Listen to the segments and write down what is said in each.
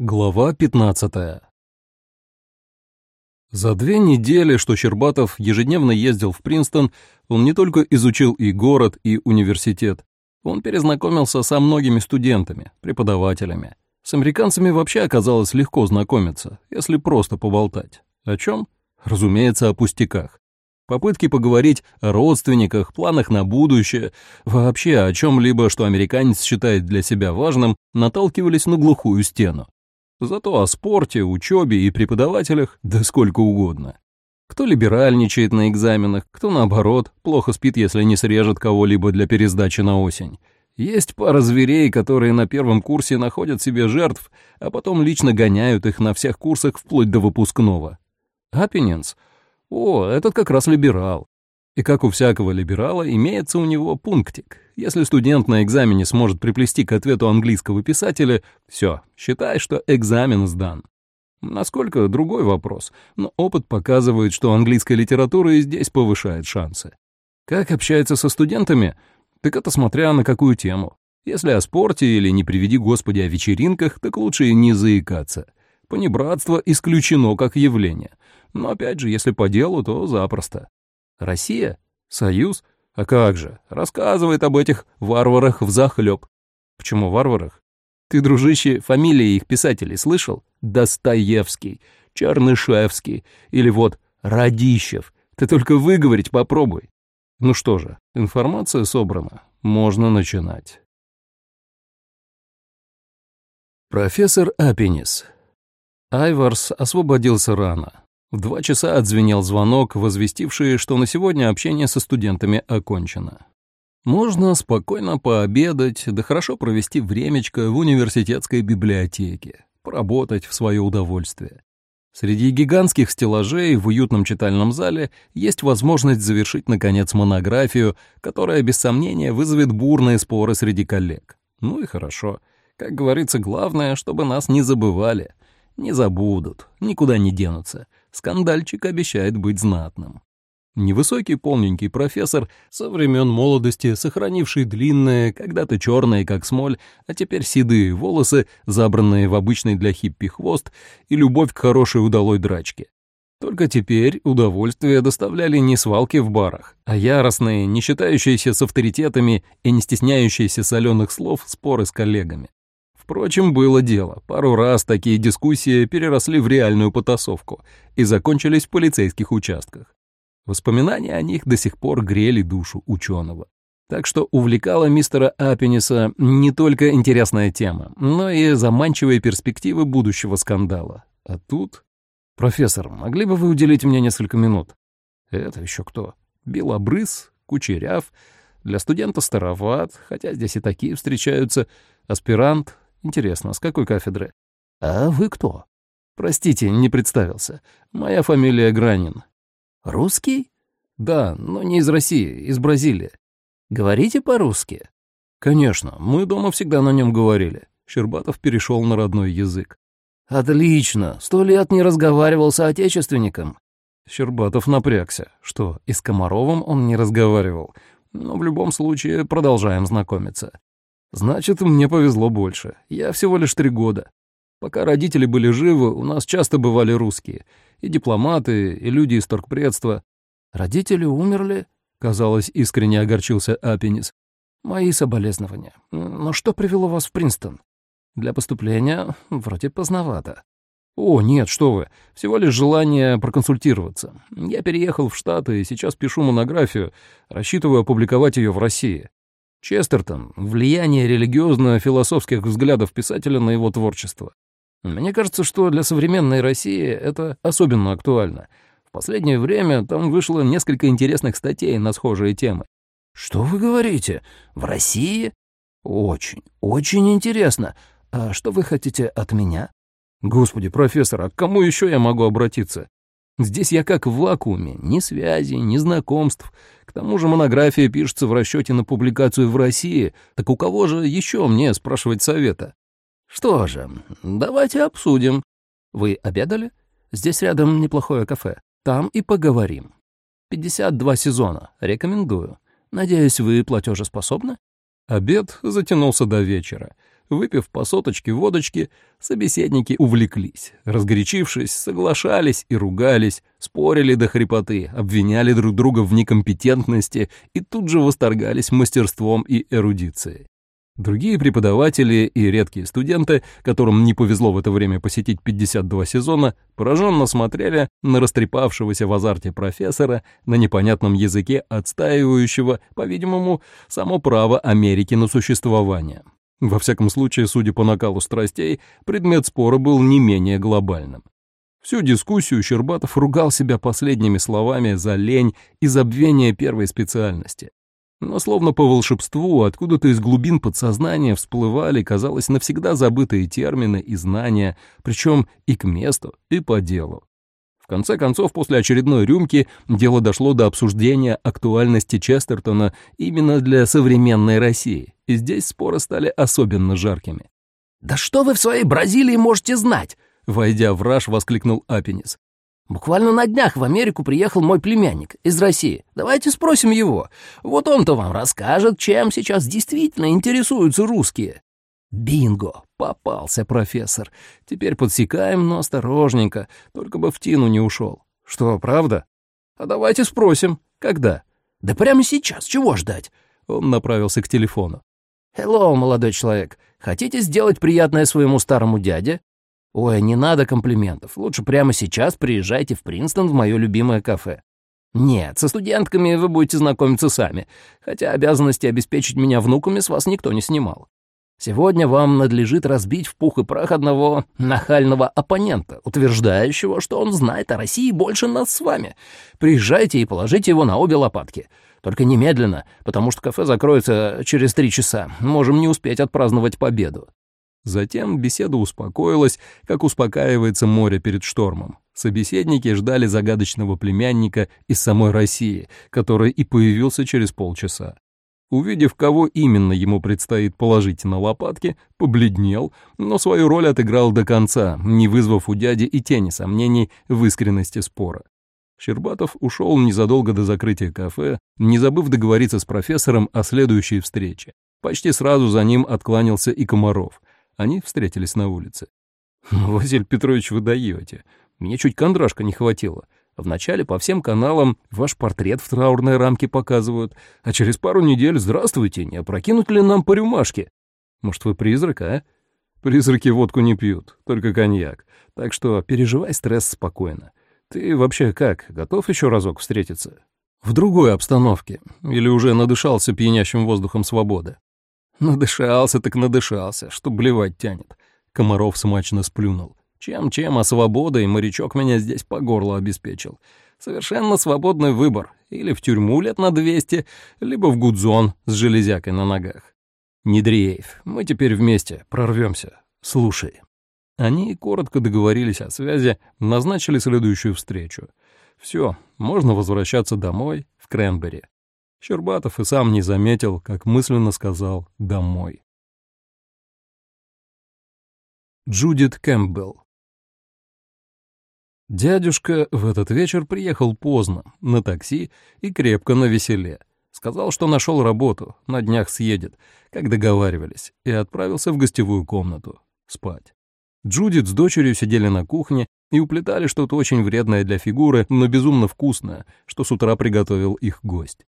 Глава 15 За две недели, что Щербатов ежедневно ездил в Принстон, он не только изучил и город, и университет, он перезнакомился со многими студентами, преподавателями. С американцами вообще оказалось легко знакомиться, если просто поболтать. О чем? Разумеется, о пустяках. Попытки поговорить о родственниках, планах на будущее, вообще о чем-либо, что американец считает для себя важным, наталкивались на глухую стену. Зато о спорте, учебе и преподавателях да сколько угодно. Кто либеральничает на экзаменах, кто, наоборот, плохо спит, если не срежет кого-либо для пересдачи на осень. Есть пара зверей, которые на первом курсе находят себе жертв, а потом лично гоняют их на всех курсах вплоть до выпускного. Аппенинс? О, этот как раз либерал. И как у всякого либерала, имеется у него пунктик. Если студент на экзамене сможет приплести к ответу английского писателя, все, считай, что экзамен сдан. Насколько — другой вопрос, но опыт показывает, что английская литература и здесь повышает шансы. Как общается со студентами? Так это смотря на какую тему. Если о спорте или, не приведи господи, о вечеринках, так лучше и не заикаться. Понебратство исключено как явление. Но опять же, если по делу, то запросто. Россия? Союз? А как же? Рассказывает об этих варварах взахлёб. Почему варварах? Ты, дружище, фамилии их писателей слышал? Достоевский, Чернышевский или вот Радищев. Ты только выговорить попробуй. Ну что же, информация собрана. Можно начинать. Профессор Апенис. Айварс освободился рано. В два часа отзвенел звонок, возвестивший, что на сегодня общение со студентами окончено. Можно спокойно пообедать, да хорошо провести времечко в университетской библиотеке, поработать в свое удовольствие. Среди гигантских стеллажей в уютном читальном зале есть возможность завершить, наконец, монографию, которая, без сомнения, вызовет бурные споры среди коллег. Ну и хорошо. Как говорится, главное, чтобы нас не забывали. Не забудут, никуда не денутся скандальчик обещает быть знатным. Невысокий полненький профессор, со времен молодости, сохранивший длинные, когда-то черные, как смоль, а теперь седые волосы, забранные в обычный для хиппи хвост, и любовь к хорошей удалой драчке. Только теперь удовольствие доставляли не свалки в барах, а яростные, не считающиеся с авторитетами и не стесняющиеся соленых слов споры с коллегами. Впрочем, было дело. Пару раз такие дискуссии переросли в реальную потасовку и закончились в полицейских участках. Воспоминания о них до сих пор грели душу ученого. Так что увлекала мистера Аппениса не только интересная тема, но и заманчивые перспективы будущего скандала. А тут... «Профессор, могли бы вы уделить мне несколько минут?» «Это еще кто?» «Белобрыс, кучеряв, для студента староват, хотя здесь и такие встречаются, аспирант, Интересно, с какой кафедры? А вы кто? Простите, не представился. Моя фамилия Гранин. Русский? Да, но не из России, из Бразилии. Говорите по-русски? Конечно, мы дома всегда на нем говорили. Щербатов перешел на родной язык. «Отлично! Сто лет не разговаривал с отечественником». Щербатов напрягся. Что, и с Комаровым он не разговаривал? Но в любом случае продолжаем знакомиться. Значит, мне повезло больше. Я всего лишь три года. Пока родители были живы, у нас часто бывали русские. И дипломаты, и люди из торгпредства. Родители умерли, казалось, искренне огорчился Апенис. Мои соболезнования. Но что привело вас в Принстон? Для поступления вроде поздновато. О, нет, что вы, всего лишь желание проконсультироваться. Я переехал в Штаты и сейчас пишу монографию, рассчитываю опубликовать ее в России. Честертон — влияние религиозно-философских взглядов писателя на его творчество. Мне кажется, что для современной России это особенно актуально. В последнее время там вышло несколько интересных статей на схожие темы. «Что вы говорите? В России? Очень, очень интересно. А что вы хотите от меня?» «Господи, профессор, а к кому еще я могу обратиться? Здесь я как в вакууме, ни связи, ни знакомств. К тому же монография пишется в расчете на публикацию в России, так у кого же еще мне спрашивать совета? Что же, давайте обсудим. Вы обедали? Здесь рядом неплохое кафе. Там и поговорим. 52 сезона. Рекомендую. Надеюсь, вы платежеспособны? Обед затянулся до вечера. Выпив по соточке водочки, собеседники увлеклись. Разгорячившись, соглашались и ругались, спорили до хрипоты, обвиняли друг друга в некомпетентности и тут же восторгались мастерством и эрудицией. Другие преподаватели и редкие студенты, которым не повезло в это время посетить 52 сезона, пораженно смотрели на растрепавшегося в азарте профессора на непонятном языке, отстаивающего, по-видимому, само право Америки на существование. Во всяком случае, судя по накалу страстей, предмет спора был не менее глобальным. Всю дискуссию Щербатов ругал себя последними словами за лень и забвение первой специальности. Но словно по волшебству, откуда-то из глубин подсознания всплывали, казалось, навсегда забытые термины и знания, причем и к месту, и по делу. В конце концов, после очередной рюмки дело дошло до обсуждения актуальности Честертона именно для современной России, и здесь споры стали особенно жаркими. «Да что вы в своей Бразилии можете знать?» Войдя в раж, воскликнул Апенис. Буквально на днях в Америку приехал мой племянник из России. Давайте спросим его. Вот он-то вам расскажет, чем сейчас действительно интересуются русские». «Бинго! Попался профессор. Теперь подсекаем, но осторожненько, только бы в тину не ушел. Что, правда? А давайте спросим. Когда?» «Да прямо сейчас. Чего ждать?» Он направился к телефону. «Хеллоу, молодой человек. Хотите сделать приятное своему старому дяде? «Ой, не надо комплиментов. Лучше прямо сейчас приезжайте в Принстон в мое любимое кафе». «Нет, со студентками вы будете знакомиться сами, хотя обязанности обеспечить меня внуками с вас никто не снимал. Сегодня вам надлежит разбить в пух и прах одного нахального оппонента, утверждающего, что он знает о России больше нас с вами. Приезжайте и положите его на обе лопатки. Только немедленно, потому что кафе закроется через три часа. Можем не успеть отпраздновать победу. Затем беседа успокоилась, как успокаивается море перед штормом. Собеседники ждали загадочного племянника из самой России, который и появился через полчаса. Увидев, кого именно ему предстоит положить на лопатки, побледнел, но свою роль отыграл до конца, не вызвав у дяди и тени сомнений в искренности спора. Щербатов ушел незадолго до закрытия кафе, не забыв договориться с профессором о следующей встрече. Почти сразу за ним откланялся и Комаров — они встретились на улице. «Василий Петрович, вы даете. Мне чуть кондрашка не хватило. Вначале по всем каналам ваш портрет в траурной рамке показывают, а через пару недель «Здравствуйте, не опрокинуть ли нам по рюмашке?» Может, вы призрак, а? Призраки водку не пьют, только коньяк. Так что переживай стресс спокойно. Ты вообще как, готов еще разок встретиться? В другой обстановке? Или уже надышался пьянящим воздухом свободы? Надышался так надышался, что блевать тянет. Комаров смачно сплюнул. Чем-чем, а свободой морячок меня здесь по горло обеспечил. Совершенно свободный выбор. Или в тюрьму лет на 200, либо в гудзон с железякой на ногах. Не дрейф, мы теперь вместе, прорвемся. Слушай. Они коротко договорились о связи, назначили следующую встречу. Все, можно возвращаться домой, в Кренбери. Щербатов и сам не заметил, как мысленно сказал «домой». Джудит Кэмпбелл Дядюшка в этот вечер приехал поздно, на такси и крепко на веселе. Сказал, что нашел работу, на днях съедет, как договаривались, и отправился в гостевую комнату спать. Джудит с дочерью сидели на кухне и уплетали что-то очень вредное для фигуры, но безумно вкусное, что с утра приготовил их гость.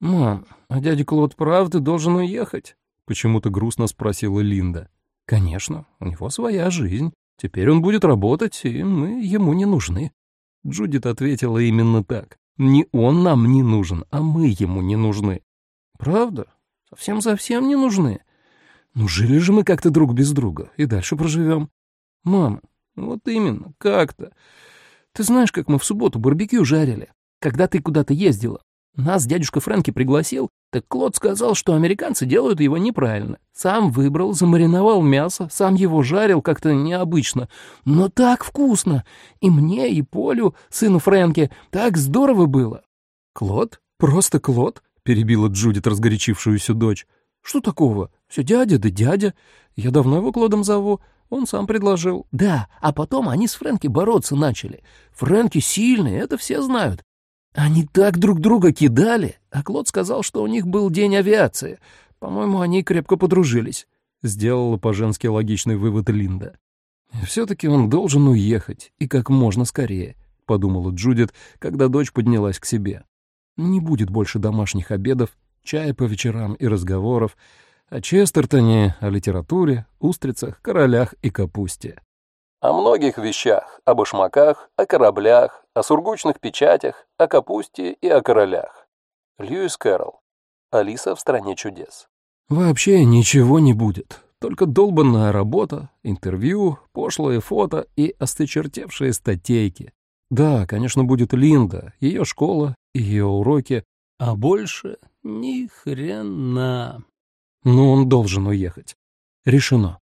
«Мам, а дядя Клод правда должен уехать?» — почему-то грустно спросила Линда. «Конечно, у него своя жизнь. Теперь он будет работать, и мы ему не нужны». Джудит ответила именно так. «Не он нам не нужен, а мы ему не нужны». «Правда? Совсем-совсем не нужны? Ну, жили же мы как-то друг без друга, и дальше проживем. Мама, вот именно, как-то. Ты знаешь, как мы в субботу барбекю жарили, когда ты куда-то ездила? Нас дядюшка Фрэнки пригласил, так Клод сказал, что американцы делают его неправильно. Сам выбрал, замариновал мясо, сам его жарил как-то необычно. Но так вкусно! И мне, и Полю, сыну Фрэнки, так здорово было!» «Клод? Просто Клод?» — перебила Джудит разгорячившуюся дочь. «Что такого? Все дядя да дядя. Я давно его Клодом зову. Он сам предложил. Да, а потом они с Фрэнки бороться начали. Фрэнки сильный, это все знают. Они так друг друга кидали, а Клод сказал, что у них был день авиации. По-моему, они крепко подружились. Сделала по-женски логичный вывод Линда. «Все-таки он должен уехать, и как можно скорее», — подумала Джудит, когда дочь поднялась к себе. «Не будет больше домашних обедов, чая по вечерам и разговоров, о Честертоне, о литературе, устрицах, королях и капусте. О многих вещах, о башмаках, о кораблях, о сургучных печатях, о капусте и о королях. Льюис Кэрролл. Алиса в стране чудес. Вообще ничего не будет. Только долбанная работа, интервью, пошлые фото и осточертевшие статейки. Да, конечно, будет Линда, ее школа, ее уроки, а больше ни хрена. Но он должен уехать. Решено.